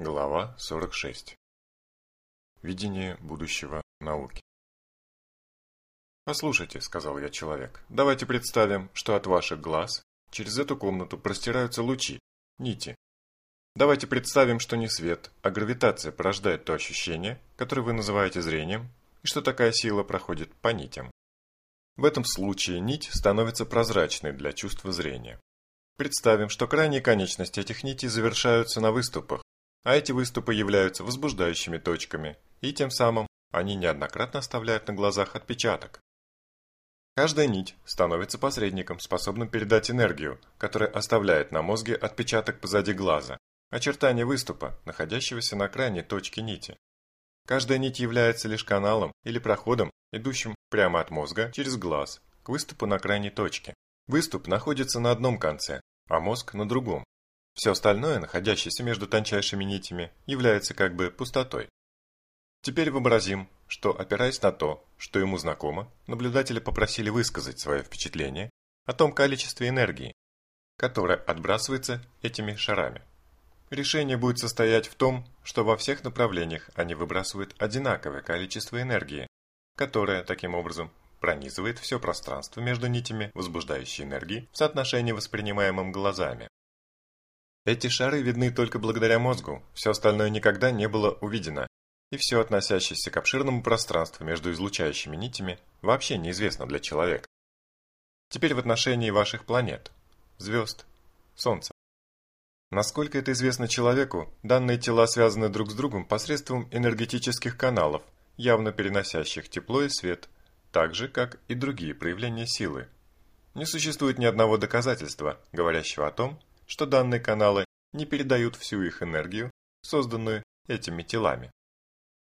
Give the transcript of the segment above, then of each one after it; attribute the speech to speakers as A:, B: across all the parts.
A: Глава 46. Видение будущего науки. «Послушайте», — сказал я человек, — «давайте представим, что от ваших глаз через эту комнату простираются лучи, нити. Давайте представим, что не свет, а гравитация порождает то ощущение, которое вы называете зрением, и что такая сила проходит по нитям. В этом случае нить становится прозрачной для чувства зрения. Представим, что крайние конечности этих нитей завершаются на выступах, а эти выступы являются возбуждающими точками, и тем самым они неоднократно оставляют на глазах отпечаток. Каждая нить становится посредником, способным передать энергию, которая оставляет на мозге отпечаток позади глаза, очертание выступа, находящегося на крайней точке нити. Каждая нить является лишь каналом или проходом, идущим прямо от мозга через глаз к выступу на крайней точке. Выступ находится на одном конце, а мозг на другом. Все остальное, находящееся между тончайшими нитями, является как бы пустотой. Теперь вообразим, что, опираясь на то, что ему знакомо, наблюдатели попросили высказать свое впечатление о том количестве энергии, которое отбрасывается этими шарами. Решение будет состоять в том, что во всех направлениях они выбрасывают одинаковое количество энергии, которое, таким образом, пронизывает все пространство между нитями возбуждающей энергии в соотношении воспринимаемым глазами. Эти шары видны только благодаря мозгу, все остальное никогда не было увидено, и все относящееся к обширному пространству между излучающими нитями вообще неизвестно для человека. Теперь в отношении ваших планет, звезд, Солнца. Насколько это известно человеку, данные тела связаны друг с другом посредством энергетических каналов, явно переносящих тепло и свет, так же, как и другие проявления силы. Не существует ни одного доказательства, говорящего о том, что данные каналы не передают всю их энергию, созданную этими телами.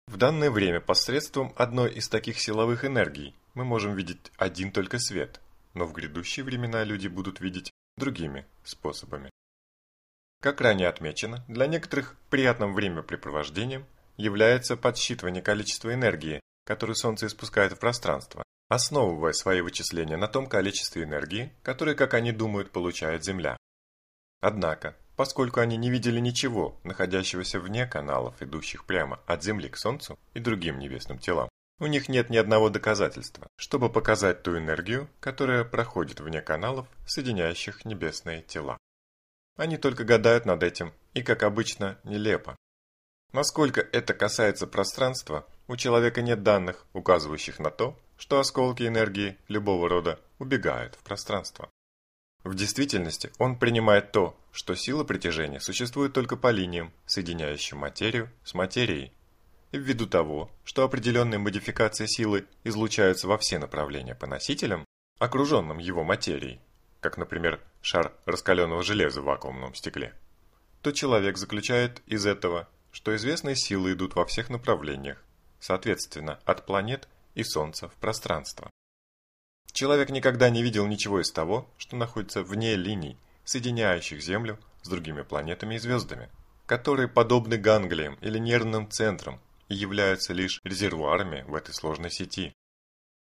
A: В данное время посредством одной из таких силовых энергий мы можем видеть один только свет, но в грядущие времена люди будут видеть другими способами. Как ранее отмечено, для некоторых приятным времяпрепровождением является подсчитывание количества энергии, которую Солнце испускает в пространство, основывая свои вычисления на том количестве энергии, которое, как они думают, получает Земля. Однако, поскольку они не видели ничего, находящегося вне каналов, идущих прямо от Земли к Солнцу и другим небесным телам, у них нет ни одного доказательства, чтобы показать ту энергию, которая проходит вне каналов, соединяющих небесные тела. Они только гадают над этим, и, как обычно, нелепо. Насколько это касается пространства, у человека нет данных, указывающих на то, что осколки энергии любого рода убегают в пространство. В действительности он принимает то, что сила притяжения существует только по линиям, соединяющим материю с материей. И ввиду того, что определенные модификации силы излучаются во все направления по носителям, окруженным его материей, как, например, шар раскаленного железа в вакуумном стекле, то человек заключает из этого, что известные силы идут во всех направлениях, соответственно, от планет и Солнца в пространство. Человек никогда не видел ничего из того, что находится вне линий, соединяющих Землю с другими планетами и звездами, которые подобны ганглиям или нервным центрам и являются лишь резервуарами в этой сложной сети.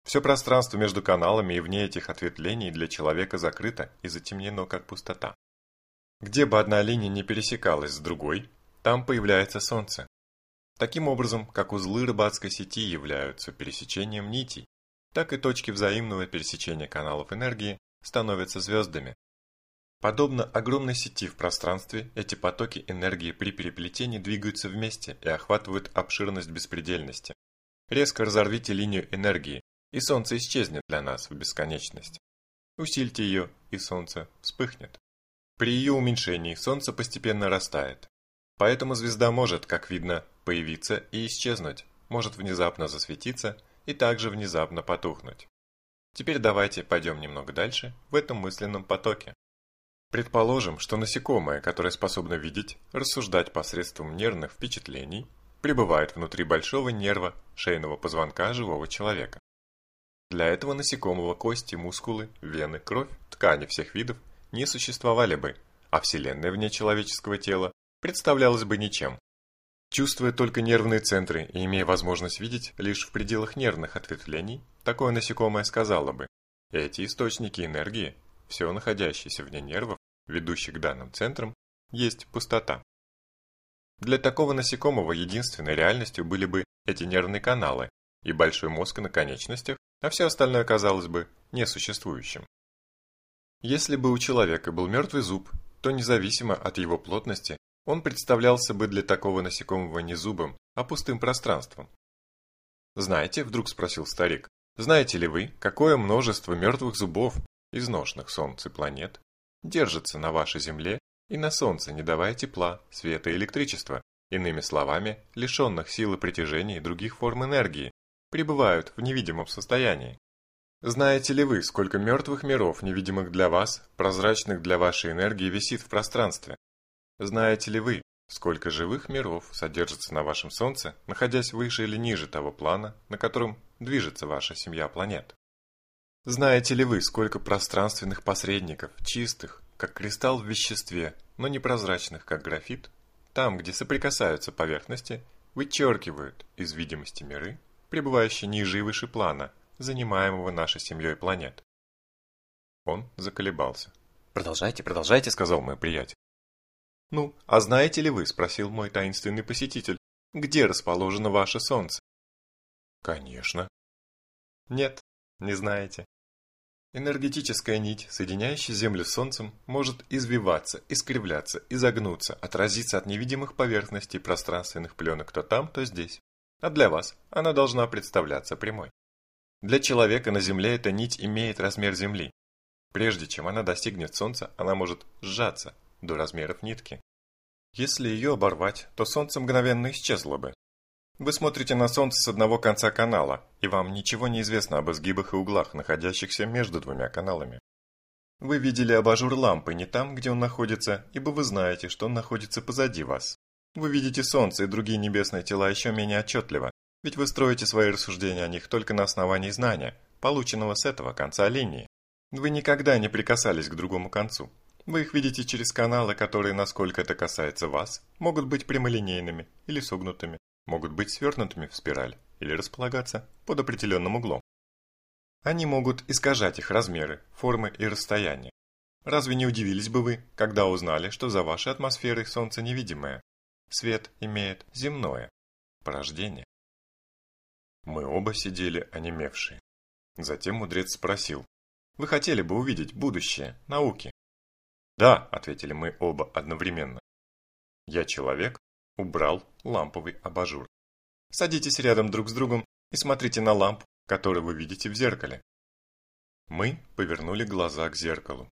A: Все пространство между каналами и вне этих ответвлений для человека закрыто и затемнено как пустота. Где бы одна линия не пересекалась с другой, там появляется Солнце. Таким образом, как узлы рыбацкой сети являются пересечением нитей, так и точки взаимного пересечения каналов энергии становятся звездами. Подобно огромной сети в пространстве, эти потоки энергии при переплетении двигаются вместе и охватывают обширность беспредельности. Резко разорвите линию энергии, и Солнце исчезнет для нас в бесконечность. Усильте ее, и Солнце вспыхнет. При ее уменьшении Солнце постепенно растает. Поэтому звезда может, как видно, появиться и исчезнуть, может внезапно засветиться и также внезапно потухнуть. Теперь давайте пойдем немного дальше в этом мысленном потоке. Предположим, что насекомое, которое способно видеть, рассуждать посредством нервных впечатлений, пребывает внутри большого нерва шейного позвонка живого человека. Для этого насекомого кости, мускулы, вены, кровь, ткани всех видов не существовали бы, а Вселенная вне человеческого тела представлялась бы ничем. Чувствуя только нервные центры и имея возможность видеть лишь в пределах нервных ответвлений, такое насекомое сказало бы, эти источники энергии, все находящееся вне нервов, ведущих к данным центрам, есть пустота. Для такого насекомого единственной реальностью были бы эти нервные каналы и большой мозг на конечностях, а все остальное казалось бы несуществующим. Если бы у человека был мертвый зуб, то независимо от его плотности, он представлялся бы для такого насекомого не зубом, а пустым пространством. «Знаете, — вдруг спросил старик, — знаете ли вы, какое множество мертвых зубов, изношенных солнц и планет, держится на вашей Земле и на Солнце, не давая тепла, света и электричества, иными словами, лишенных силы притяжения и других форм энергии, пребывают в невидимом состоянии. Знаете ли вы, сколько мертвых миров, невидимых для вас, прозрачных для вашей энергии, висит в пространстве? Знаете ли вы, сколько живых миров содержится на вашем Солнце, находясь выше или ниже того плана, на котором движется ваша семья планет? Знаете ли вы, сколько пространственных посредников, чистых, как кристалл в веществе, но непрозрачных, как графит, там, где соприкасаются поверхности, вычеркивают из видимости миры, пребывающие ниже и выше плана, занимаемого нашей семьей планет. Он заколебался. «Продолжайте, продолжайте», — сказал мой приятель. «Ну, а знаете ли вы, — спросил мой таинственный посетитель, — где расположено ваше Солнце?» «Конечно». «Нет, не знаете. Энергетическая нить, соединяющая Землю с Солнцем, может извиваться, искривляться, изогнуться, отразиться от невидимых поверхностей пространственных пленок то там, то здесь. А для вас она должна представляться прямой. Для человека на Земле эта нить имеет размер Земли. Прежде чем она достигнет Солнца, она может сжаться до размеров нитки. Если ее оборвать, то Солнце мгновенно исчезло бы, вы смотрите на Солнце с одного конца канала, и вам ничего не известно об изгибах и углах, находящихся между двумя каналами. Вы видели абажур лампы не там, где он находится, ибо вы знаете, что он находится позади вас. Вы видите Солнце и другие небесные тела еще менее отчетливо, ведь вы строите свои рассуждения о них только на основании знания, полученного с этого конца линии. Вы никогда не прикасались к другому концу. Вы их видите через каналы, которые, насколько это касается вас, могут быть прямолинейными или согнутыми, могут быть свернутыми в спираль или располагаться под определенным углом. Они могут искажать их размеры, формы и расстояния. Разве не удивились бы вы, когда узнали, что за вашей атмосферой Солнце невидимое? Свет имеет земное порождение. Мы оба сидели онемевшие. Затем мудрец спросил, «Вы хотели бы увидеть будущее науки?» «Да», — ответили мы оба одновременно. «Я человек, убрал ламповый абажур. Садитесь рядом друг с другом и смотрите на лампу, которую вы видите в зеркале. Мы повернули глаза к зеркалу.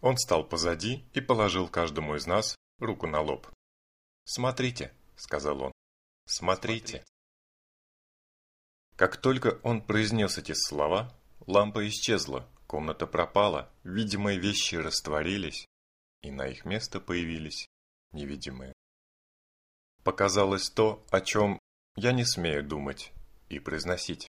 A: Он стал позади и положил каждому из нас руку на лоб. «Смотрите», — сказал он, — «смотрите». Как только он произнес эти слова, лампа исчезла, комната пропала, видимые вещи растворились, и на их место появились невидимые показалось то, о чем я не смею думать и произносить.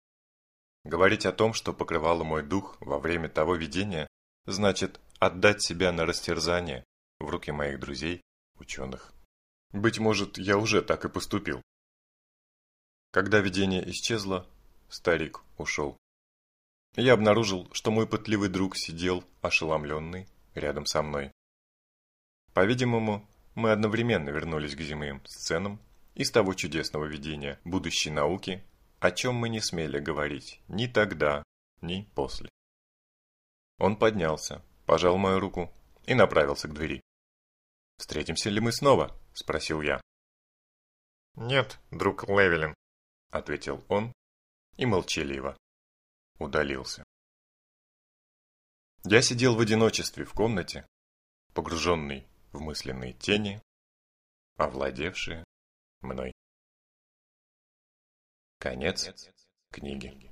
A: Говорить о том, что покрывало мой дух во время того видения, значит отдать себя на растерзание в руки моих друзей, ученых. Быть может, я уже так и поступил. Когда видение исчезло, старик ушел. Я обнаружил, что мой пытливый друг сидел, ошеломленный, рядом со мной. По-видимому, мы одновременно вернулись к земным сценам из того чудесного видения будущей науки, о чем мы не смели говорить ни тогда, ни после. Он поднялся, пожал мою руку и направился к двери. «Встретимся ли мы снова?» – спросил я. «Нет, друг Левелин», – ответил он и молчаливо удалился. Я сидел в одиночестве в комнате, погруженный в мысленные тени, овладевшие мной. Конец книги.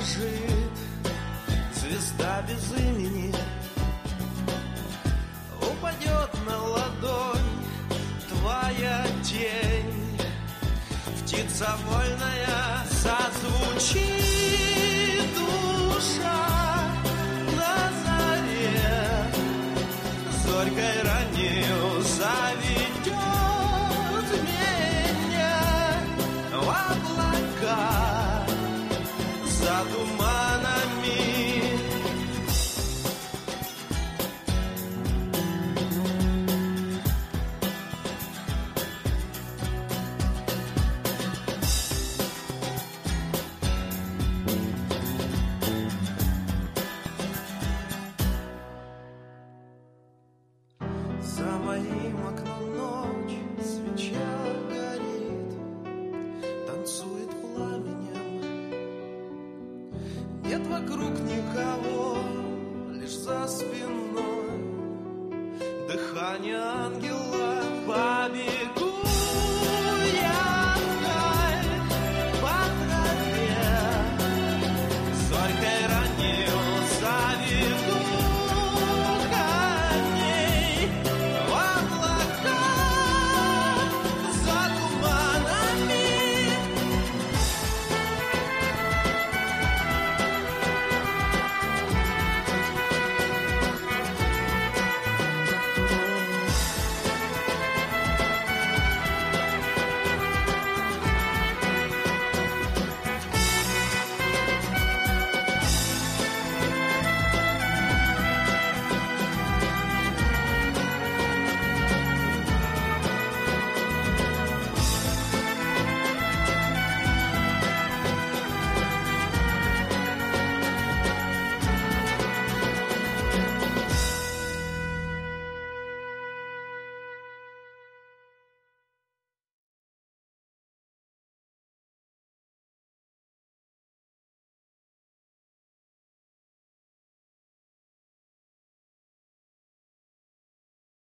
B: дрожит звезда без имени Упадет на ладонь твоя тень Птица вольная созвучит душа на заре Зорькой раннею